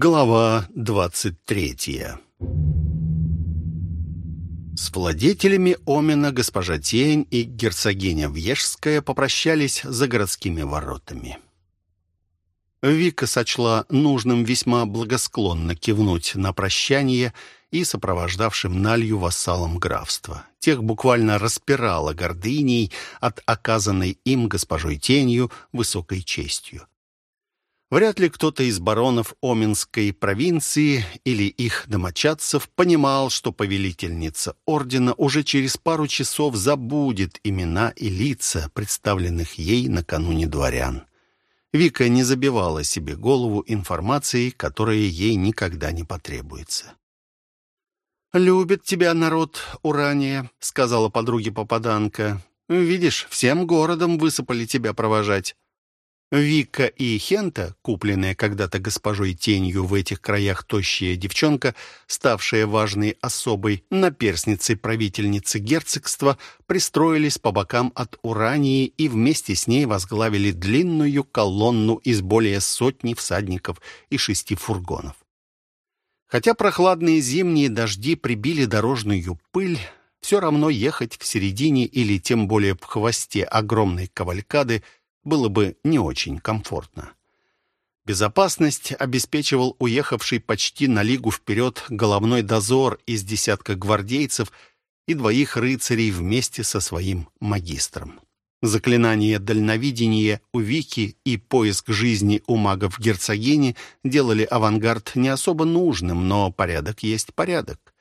Глава двадцать третья С владетелями Омена госпожа Тень и герцогиня Вьежская попрощались за городскими воротами. Вика сочла нужным весьма благосклонно кивнуть на прощание и сопровождавшим Налью вассалам графства. Тех буквально распирала гордыней от оказанной им госпожой Тенью высокой честью. Вряд ли кто-то из баронов Оминской провинции или их домочадцев понимал, что повелительница ордена уже через пару часов забудет имена и лица, представленных ей накануне дворян. Вика не забивала себе голову информацией, которая ей никогда не потребуется. «Любит тебя народ, Урания», — сказала подруге попаданка. «Видишь, всем городом высыпали тебя провожать». Вика и Хента, купленная когда-то госпожой Тенью в этих краях тощая девчонка, ставшая важной особой наперсницей правительницы герцогства, пристроились по бокам от Урании и вместе с ней возглавили длинную колонну из более сотни всадников и шести фургонов. Хотя прохладные зимние дожди прибили дорожную пыль, все равно ехать в середине или тем более в хвосте огромной кавалькады – было бы не очень комфортно. Безопасность обеспечивал уехавший почти на лигу вперед головной дозор из десятка гвардейцев и двоих рыцарей вместе со своим магистром. Заклинание дальновидения у Вики и поиск жизни у магов герцогини делали авангард не особо нужным, но порядок есть порядок.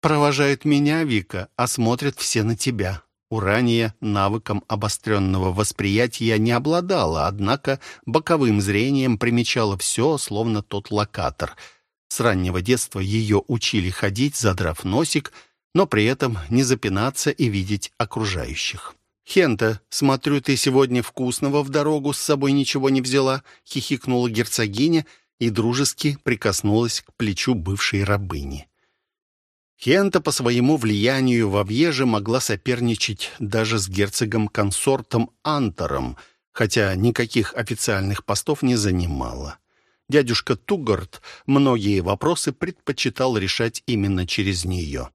«Провожают меня, Вика, а смотрят все на тебя», Урания навыком обостренного восприятия не обладала, однако боковым зрением примечала все, словно тот локатор. С раннего детства ее учили ходить, задрав носик, но при этом не запинаться и видеть окружающих. «Хента, смотрю, ты сегодня вкусного в дорогу с собой ничего не взяла», — хихикнула герцогиня и дружески прикоснулась к плечу бывшей рабыни. Хента по своему влиянию в Авьеже могла соперничать даже с герцогом-консортом Антором, хотя никаких официальных постов не занимала. Дядюшка Тугарт многие вопросы предпочитал решать именно через нее.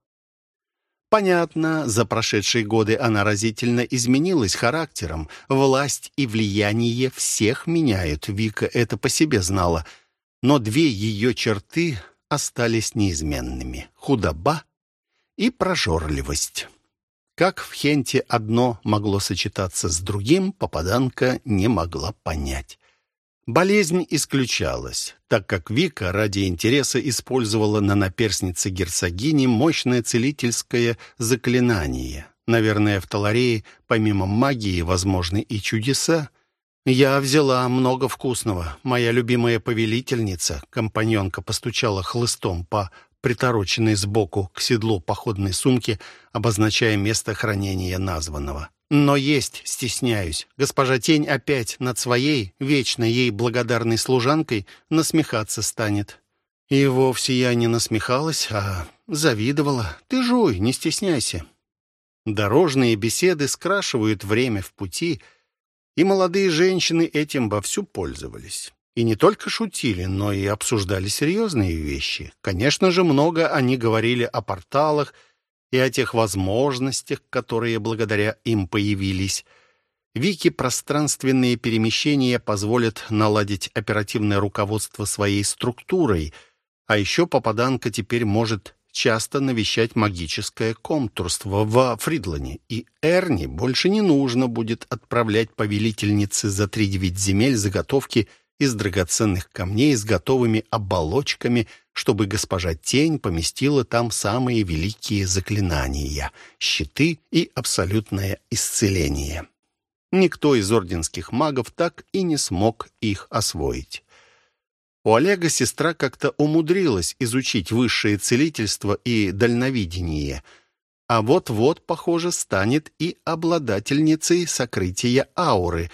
Понятно, за прошедшие годы она разительно изменилась характером. Власть и влияние всех меняют, Вика это по себе знала. Но две ее черты остались неизменными — худоба и прожорливость. Как в Хенте одно могло сочетаться с другим, попаданка не могла понять. Болезнь исключалась, так как Вика ради интереса использовала на наперснице герцогини мощное целительское заклинание. Наверное, в Таларее, помимо магии, возможны и чудеса. «Я взяла много вкусного. Моя любимая повелительница», — компаньонка постучала хлыстом по притороченной сбоку к седлу походной сумки, обозначая место хранения названного. «Но есть стесняюсь. Госпожа Тень опять над своей, вечно ей благодарной служанкой, насмехаться станет». И вовсе я не насмехалась, а завидовала. «Ты жуй, не стесняйся». Дорожные беседы скрашивают время в пути — и молодые женщины этим вовсю пользовались. И не только шутили, но и обсуждали серьезные вещи. Конечно же, много они говорили о порталах и о тех возможностях, которые благодаря им появились. Вики пространственные перемещения позволят наладить оперативное руководство своей структурой, а еще попаданка теперь может часто навещать магическое комтурство во Фридлане, и Эрни больше не нужно будет отправлять повелительнице за три-девять земель заготовки из драгоценных камней с готовыми оболочками, чтобы госпожа Тень поместила там самые великие заклинания — щиты и абсолютное исцеление. Никто из орденских магов так и не смог их освоить. У Олега сестра как-то умудрилась изучить высшее целительство и дальновидение, а вот-вот, похоже, станет и обладательницей сокрытия ауры.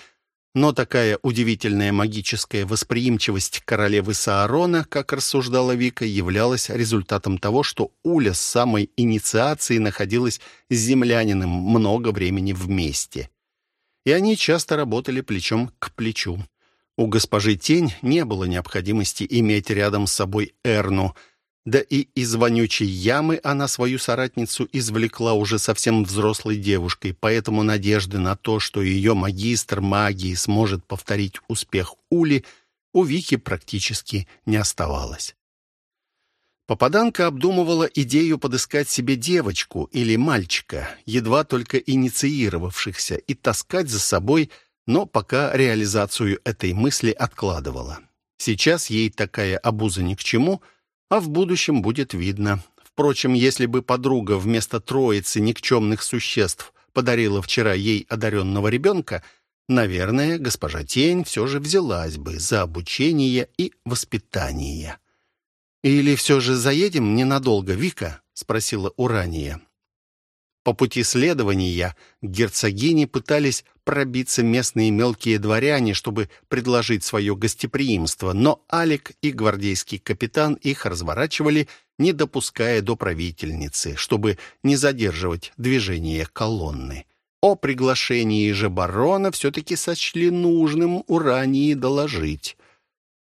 Но такая удивительная магическая восприимчивость королевы Саарона, как рассуждала Вика, являлась результатом того, что Уля с самой инициации находилась с землянином много времени вместе. И они часто работали плечом к плечу. У госпожи Тень не было необходимости иметь рядом с собой Эрну, да и из вонючей ямы она свою соратницу извлекла уже совсем взрослой девушкой, поэтому надежды на то, что ее магистр магии сможет повторить успех Ули, у Вики практически не оставалось. Попаданка обдумывала идею подыскать себе девочку или мальчика, едва только инициировавшихся, и таскать за собой, но пока реализацию этой мысли откладывала. Сейчас ей такая обуза ни к чему, а в будущем будет видно. Впрочем, если бы подруга вместо троицы никчемных существ подарила вчера ей одаренного ребенка, наверное, госпожа Тень все же взялась бы за обучение и воспитание. «Или все же заедем ненадолго, Вика?» — спросила Урания. По пути следования герцогини пытались пробиться местные мелкие дворяне, чтобы предложить свое гостеприимство, но Алик и гвардейский капитан их разворачивали, не допуская до правительницы, чтобы не задерживать движение колонны. О приглашении же барона все-таки сочли нужным Урании доложить.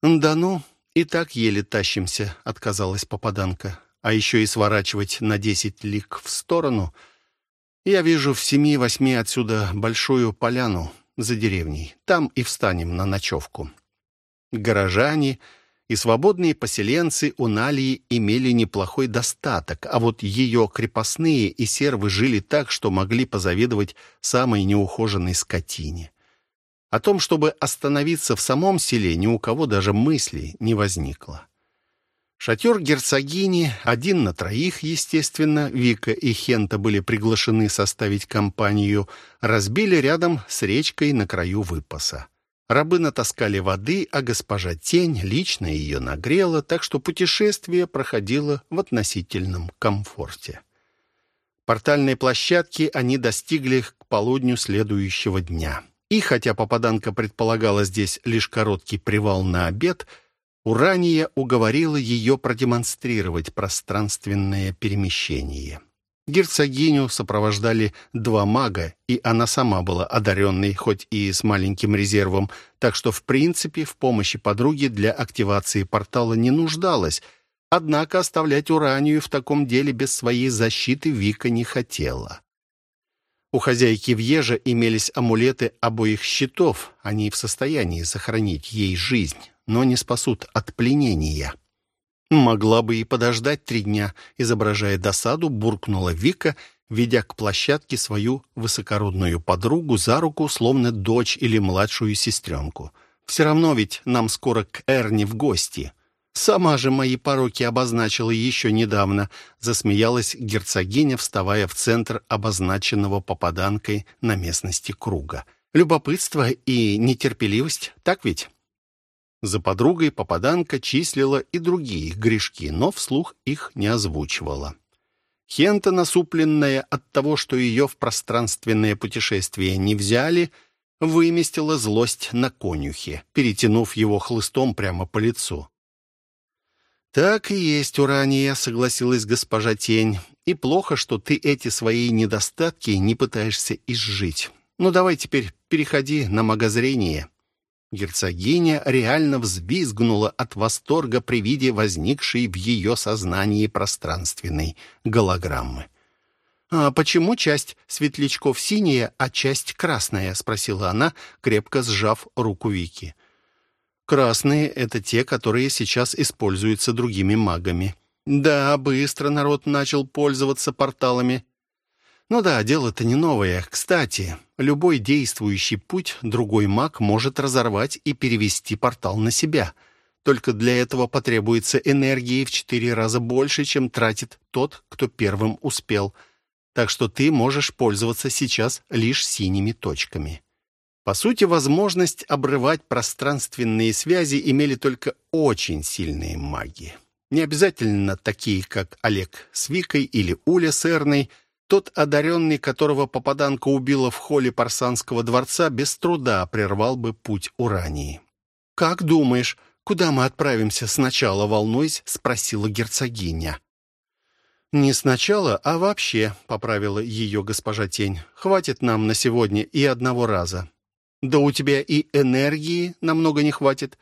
«Да ну, «И так еле тащимся», — отказалась попаданка. «А еще и сворачивать на десять лик в сторону. Я вижу в семи-восьми отсюда большую поляну за деревней. Там и встанем на ночевку». Горожане и свободные поселенцы у Налии имели неплохой достаток, а вот ее крепостные и сервы жили так, что могли позавидовать самой неухоженной скотине. О том, чтобы остановиться в самом селе, ни у кого даже мысли не возникло. Шатер герцогини, один на троих, естественно, Вика и Хента были приглашены составить компанию, разбили рядом с речкой на краю выпаса. Рабы натаскали воды, а госпожа Тень лично ее нагрела, так что путешествие проходило в относительном комфорте. Портальной площадки они достигли к полудню следующего дня. И хотя попаданка предполагала здесь лишь короткий привал на обед, Урания уговорила ее продемонстрировать пространственное перемещение. Герцогиню сопровождали два мага, и она сама была одаренной, хоть и с маленьким резервом, так что, в принципе, в помощи подруги для активации портала не нуждалась, однако оставлять Уранию в таком деле без своей защиты Вика не хотела. У хозяйки Вьежа имелись амулеты обоих щитов. Они в состоянии сохранить ей жизнь, но не спасут от пленения. Могла бы и подождать три дня, изображая досаду, буркнула Вика, ведя к площадке свою высокородную подругу за руку, словно дочь или младшую сестренку. Все равно ведь нам скоро к Эрне в гости. «Сама же мои пороки обозначила еще недавно», — засмеялась герцогиня, вставая в центр обозначенного попаданкой на местности круга. «Любопытство и нетерпеливость, так ведь?» За подругой попаданка числила и другие грешки, но вслух их не озвучивала. Хента, насупленная от того, что ее в пространственное путешествие не взяли, выместила злость на конюхе, перетянув его хлыстом прямо по лицу. «Так и есть, Урания», — согласилась госпожа Тень. «И плохо, что ты эти свои недостатки не пытаешься изжить. Ну, давай теперь переходи на магозрение». Герцогиня реально взвизгнула от восторга при виде возникшей в ее сознании пространственной голограммы. «А почему часть светлячков синяя, а часть красная?» — спросила она, крепко сжав руку Вики. — Красные — это те, которые сейчас используются другими магами. Да, быстро народ начал пользоваться порталами. Ну да, дело-то не новое. Кстати, любой действующий путь другой маг может разорвать и перевести портал на себя. Только для этого потребуется энергии в четыре раза больше, чем тратит тот, кто первым успел. Так что ты можешь пользоваться сейчас лишь синими точками. По сути, возможность обрывать пространственные связи имели только очень сильные маги. Не обязательно такие, как Олег с Викой или Уля с Эрной, тот одаренный, которого попаданка убила в холле Парсанского дворца, без труда прервал бы путь Урании. «Как думаешь, куда мы отправимся сначала, волнуясь?» — спросила герцогиня. «Не сначала, а вообще», — поправила ее госпожа Тень. «Хватит нам на сегодня и одного раза. Да у тебя и энергии намного не хватит.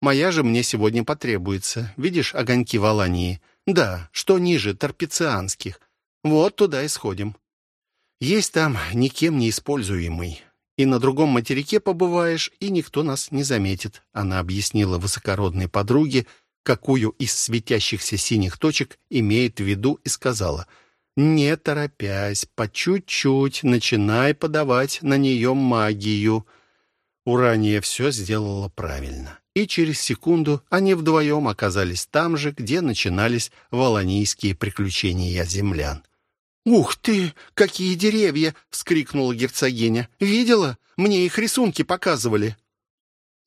Моя же мне сегодня потребуется. Видишь огоньки в Алании? Да, что ниже торпецианских. Вот туда и сходим. Есть там никем не используемый. И на другом материке побываешь, и никто нас не заметит. Она объяснила высокородной подруге, какую из светящихся синих точек имеет в виду, и сказала, «Не торопясь, по чуть-чуть начинай подавать на нее магию». Урания все сделала правильно. И через секунду они вдвоем оказались там же, где начинались волонийские приключения землян. «Ух ты, какие деревья!» — вскрикнула герцогиня. «Видела? Мне их рисунки показывали».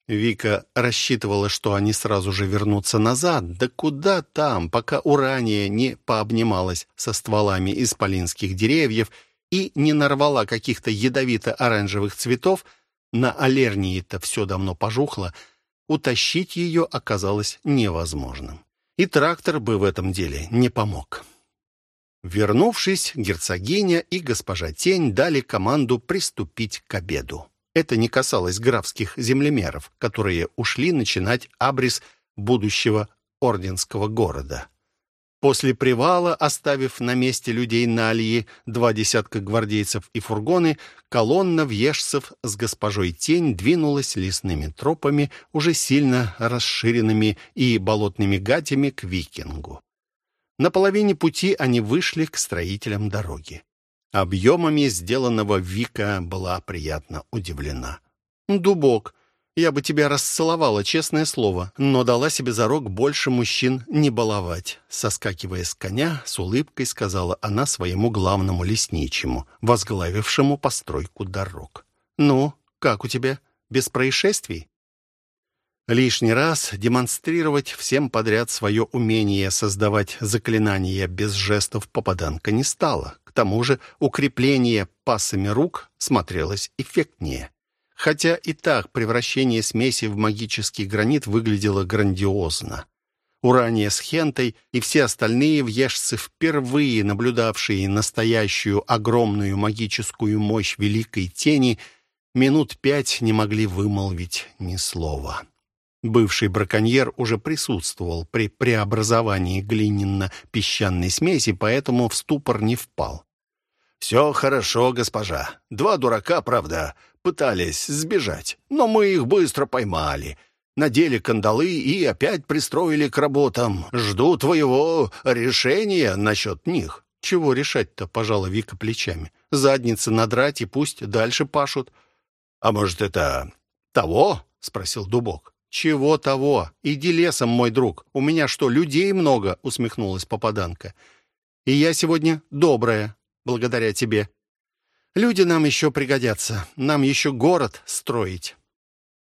Вика рассчитывала, что они сразу же вернутся назад. Да куда там, пока Урания не пообнималась со стволами исполинских деревьев и не нарвала каких-то ядовито-оранжевых цветов, на Алернии-то все давно пожухло, утащить ее оказалось невозможным. И трактор бы в этом деле не помог. Вернувшись, герцогиня и госпожа Тень дали команду приступить к обеду. Это не касалось графских землемеров, которые ушли начинать абрис будущего орденского города. После привала, оставив на месте людей Нальи два десятка гвардейцев и фургоны, колонна въежцев с госпожой Тень двинулась лесными тропами, уже сильно расширенными и болотными гатями к викингу. На половине пути они вышли к строителям дороги. Объемами сделанного Вика была приятно удивлена. «Дубок, я бы тебя расцеловала, честное слово, но дала себе зарок больше мужчин не баловать». Соскакивая с коня, с улыбкой сказала она своему главному лесничему, возглавившему постройку дорог. «Ну, как у тебя? Без происшествий?» Лишний раз демонстрировать всем подряд свое умение создавать заклинания без жестов попаданка не стало. К тому же укрепление пасами рук смотрелось эффектнее. Хотя и так превращение смеси в магический гранит выглядело грандиозно. Урания с Хентой и все остальные въежцы, впервые наблюдавшие настоящую огромную магическую мощь Великой Тени, минут пять не могли вымолвить ни слова. Бывший браконьер уже присутствовал при преобразовании глиняно-песчаной смеси, поэтому в ступор не впал. «Все хорошо, госпожа. Два дурака, правда, пытались сбежать, но мы их быстро поймали. Надели кандалы и опять пристроили к работам. Жду твоего решения насчет них». «Чего решать-то?» — пожала Вика плечами. «Задницы надрать и пусть дальше пашут». «А может, это того?» — спросил Дубок. «Чего того? Иди лесом, мой друг. У меня что, людей много?» — усмехнулась попаданка. «И я сегодня добрая, благодаря тебе. Люди нам еще пригодятся. Нам еще город строить».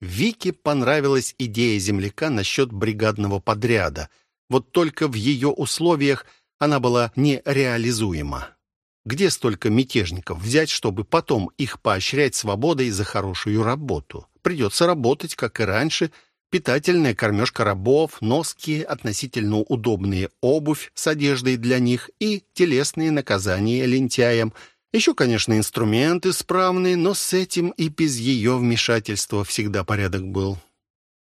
Вике понравилась идея земляка насчет бригадного подряда. Вот только в ее условиях она была нереализуема. Где столько мятежников взять, чтобы потом их поощрять свободой за хорошую работу? Придется работать, как и раньше, питательная кормежка рабов, носки, относительно удобные обувь с одеждой для них и телесные наказания лентяям. Еще, конечно, инструменты справные, но с этим и без ее вмешательства всегда порядок был.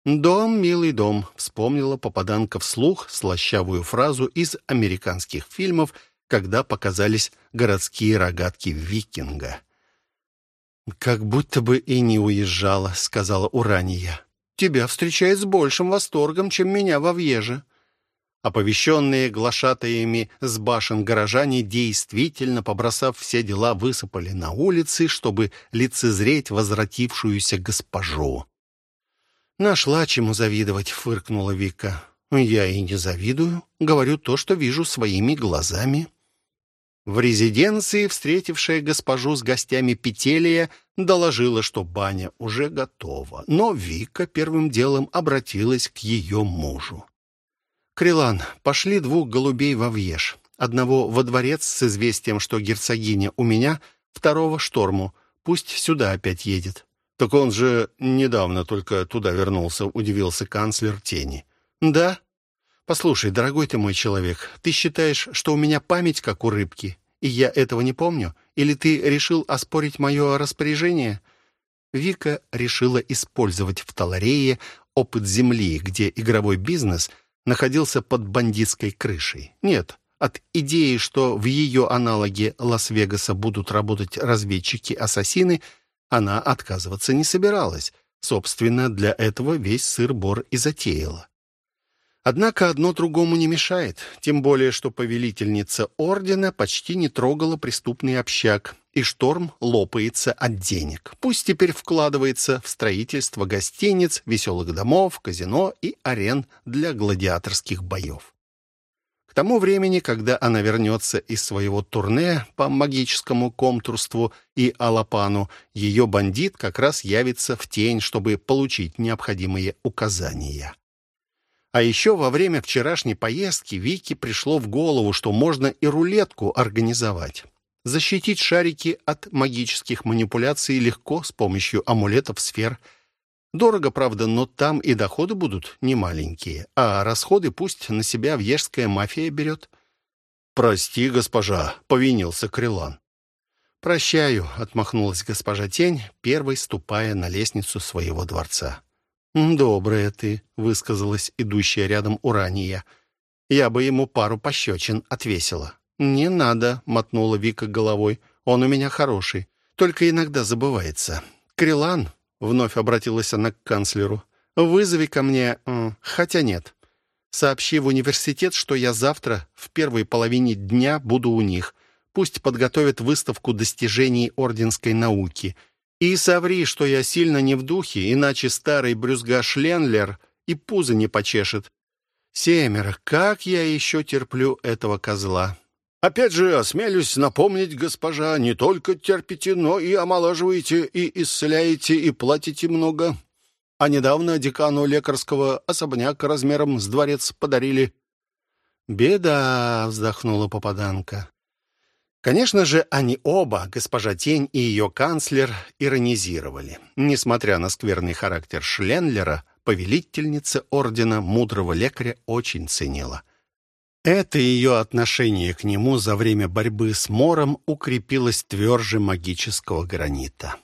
«Дом, милый дом», — вспомнила попаданка вслух слащавую фразу из американских фильмов, когда показались городские рогатки викинга. «Как будто бы и не уезжала», — сказала Урания тебя встречает с большим восторгом, чем меня во Вьеже». Оповещенные глашатаями с башен горожане действительно, побросав все дела, высыпали на улицы, чтобы лицезреть возвратившуюся госпожу. «Нашла чему завидовать», — фыркнула Вика. «Я и не завидую. Говорю то, что вижу своими глазами». В резиденции, встретившая госпожу с гостями Петелия, доложила, что баня уже готова, но Вика первым делом обратилась к ее мужу. «Крилан, пошли двух голубей во Вьеж. Одного во дворец с известием, что герцогиня у меня, второго — шторму. Пусть сюда опять едет». «Так он же недавно только туда вернулся», — удивился канцлер Тени. «Да? «Послушай, дорогой ты мой человек, ты считаешь, что у меня память, как у рыбки, и я этого не помню? Или ты решил оспорить мое распоряжение?» Вика решила использовать в Таларее опыт земли, где игровой бизнес находился под бандитской крышей. Нет, от идеи, что в ее аналоге Лас-Вегаса будут работать разведчики-ассасины, она отказываться не собиралась. Собственно, для этого весь сыр-бор и затеяла. Однако одно другому не мешает, тем более, что повелительница ордена почти не трогала преступный общак, и шторм лопается от денег. Пусть теперь вкладывается в строительство гостиниц, веселых домов, казино и арен для гладиаторских боев. К тому времени, когда она вернется из своего турне по магическому комтурству и Алапану, ее бандит как раз явится в тень, чтобы получить необходимые указания. А еще во время вчерашней поездки Вике пришло в голову, что можно и рулетку организовать. Защитить шарики от магических манипуляций легко с помощью амулетов сфер. Дорого, правда, но там и доходы будут немаленькие, а расходы пусть на себя вьежская мафия берет. «Прости, госпожа», — повинился Крилан. «Прощаю», — отмахнулась госпожа Тень, первой ступая на лестницу своего дворца. «Добрая ты», — высказалась идущая рядом Урания. «Я бы ему пару пощечин отвесила». «Не надо», — мотнула Вика головой. «Он у меня хороший. Только иногда забывается». «Крилан», — вновь обратилась она к канцлеру, «вызови ко мне... Хотя нет. Сообщи в университет, что я завтра в первой половине дня буду у них. Пусть подготовят выставку достижений орденской науки». И соври, что я сильно не в духе, иначе старый брюзга Шленлер и пузо не почешет. Семеро, как я еще терплю этого козла? Опять же, осмелюсь напомнить, госпожа, не только терпите, но и омолаживаете, и исцеляете, и платите много. А недавно декану лекарского особняк размером с дворец подарили. «Беда!» — вздохнула попаданка. Конечно же, они оба, госпожа Тень и ее канцлер, иронизировали. Несмотря на скверный характер Шленлера, повелительница ордена мудрого лекаря очень ценила. Это ее отношение к нему за время борьбы с Мором укрепилось тверже магического гранита.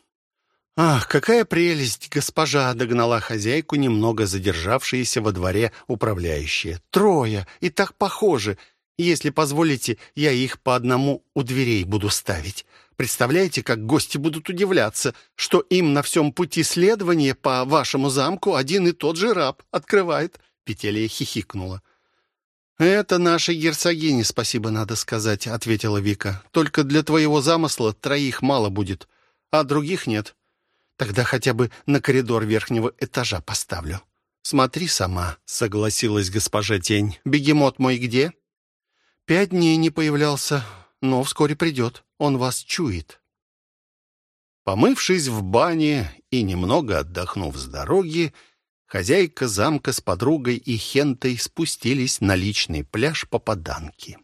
«Ах, какая прелесть, госпожа!» — догнала хозяйку, немного задержавшаяся во дворе управляющая. «Трое! И так похожи! Если позволите, я их по одному у дверей буду ставить. Представляете, как гости будут удивляться, что им на всем пути следования по вашему замку один и тот же раб открывает?» Петелия хихикнула. «Это нашей герцогине, спасибо, надо сказать», — ответила Вика. «Только для твоего замысла троих мало будет, а других нет. Тогда хотя бы на коридор верхнего этажа поставлю». «Смотри сама», — согласилась госпожа Тень. «Бегемот мой где?» Пять дней не появлялся, но вскоре придет. Он вас чует. Помывшись в бане и немного отдохнув с дороги, хозяйка замка с подругой и Хентой спустились на личный пляж Попаданки.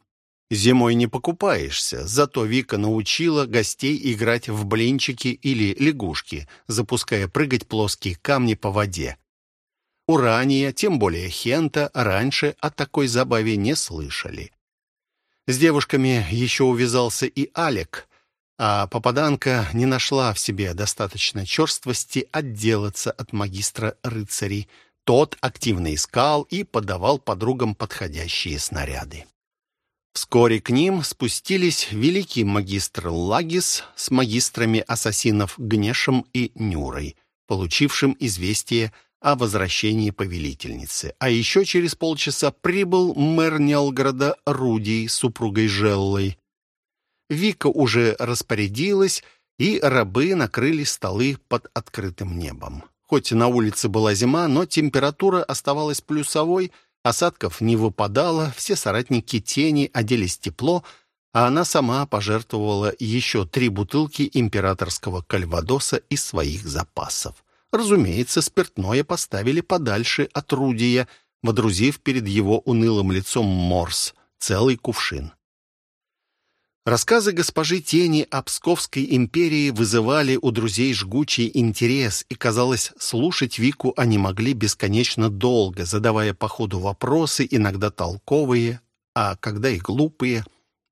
Зимой не покупаешься, зато Вика научила гостей играть в блинчики или лягушки, запуская прыгать плоские камни по воде. Урания, тем более Хента, раньше о такой забаве не слышали. С девушками еще увязался и Алек, а попаданка не нашла в себе достаточно черствости отделаться от магистра рыцарей. Тот активно искал и подавал подругам подходящие снаряды. Вскоре к ним спустились великий магистр Лагис с магистрами ассасинов Гнешем и Нюрой, получившим известие о возвращении повелительницы. А еще через полчаса прибыл мэр Нелгорода Руди с супругой Желлой. Вика уже распорядилась, и рабы накрыли столы под открытым небом. Хоть на улице была зима, но температура оставалась плюсовой, осадков не выпадало, все соратники тени оделись тепло, а она сама пожертвовала еще три бутылки императорского кальвадоса из своих запасов. Разумеется, спиртное поставили подальше от Рудия, водрузив перед его унылым лицом морс, целый кувшин. Рассказы госпожи Тени о Псковской империи вызывали у друзей жгучий интерес, и, казалось, слушать Вику они могли бесконечно долго, задавая по ходу вопросы, иногда толковые, а когда и глупые.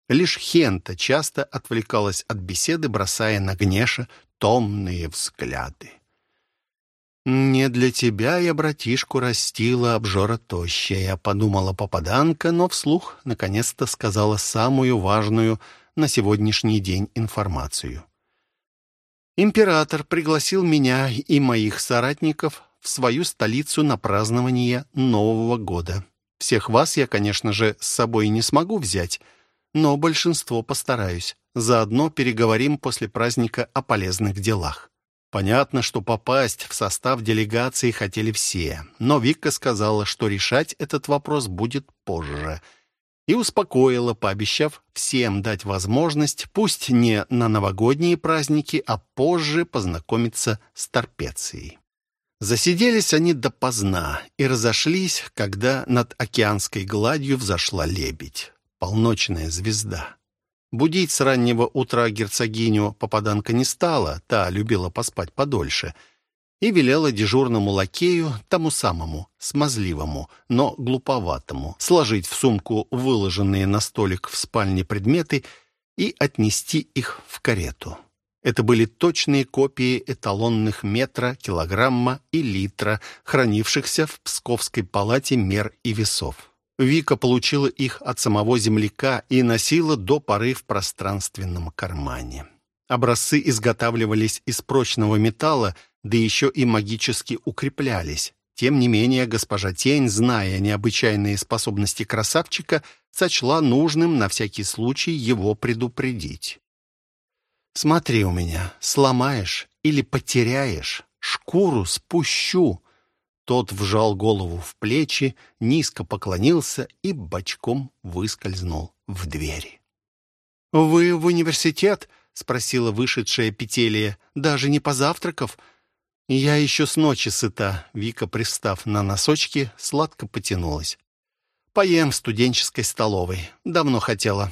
Лишь Хента часто отвлекалась от беседы, бросая на Гнеша томные взгляды. «Не для тебя я братишку растила, обжора тощая», — подумала попаданка, но вслух наконец-то сказала самую важную на сегодняшний день информацию. «Император пригласил меня и моих соратников в свою столицу на празднование Нового года. Всех вас я, конечно же, с собой не смогу взять, но большинство постараюсь. Заодно переговорим после праздника о полезных делах». Понятно, что попасть в состав делегации хотели все, но Вика сказала, что решать этот вопрос будет позже. И успокоила, пообещав всем дать возможность, пусть не на новогодние праздники, а позже познакомиться с Торпецией. Засиделись они допоздна и разошлись, когда над океанской гладью взошла лебедь, полночная звезда. Будить с раннего утра герцогиню попаданка не стала, та любила поспать подольше, и велела дежурному лакею, тому самому, смазливому, но глуповатому, сложить в сумку выложенные на столик в спальне предметы и отнести их в карету. Это были точные копии эталонных метра, килограмма и литра, хранившихся в Псковской палате мер и весов. Вика получила их от самого земляка и носила до поры в пространственном кармане. Образцы изготавливались из прочного металла, да еще и магически укреплялись. Тем не менее, госпожа Тень, зная необычайные способности красавчика, сочла нужным на всякий случай его предупредить. «Смотри у меня, сломаешь или потеряешь, шкуру спущу», тот вжал голову в плечи, низко поклонился и бочком выскользнул в двери. «Вы в университет?» — спросила вышедшая Петелия. «Даже не позавтракав?» «Я еще с ночи сыта», — Вика, пристав на носочки, сладко потянулась. «Поем в студенческой столовой. Давно хотела.